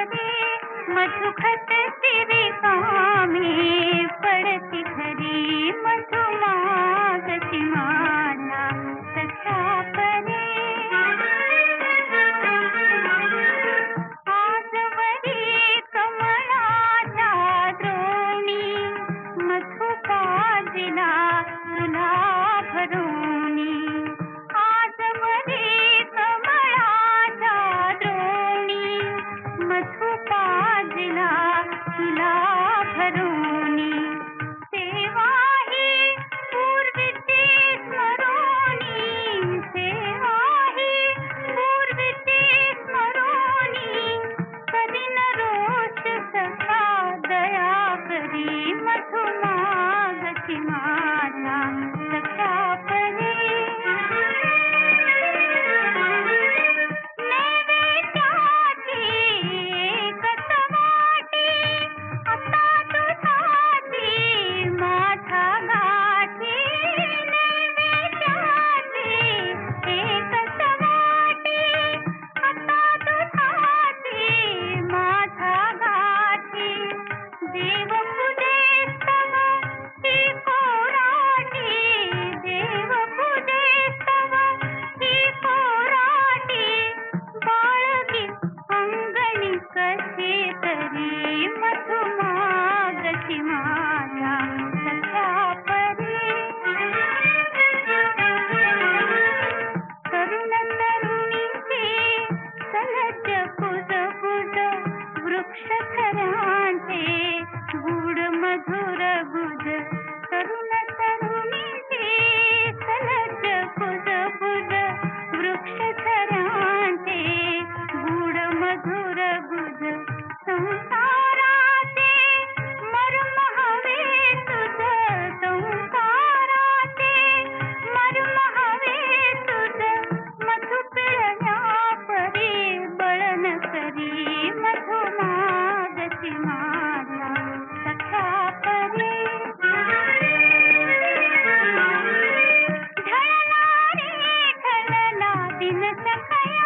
मधुखत तेरे गाँव में पड़ती हरी मधु समाजसि माता सख्या परी। तरुण तरुणीचे सलज पुज पुज वृक्षथरांचे गुड मधुर गुज। तरुण में सफाई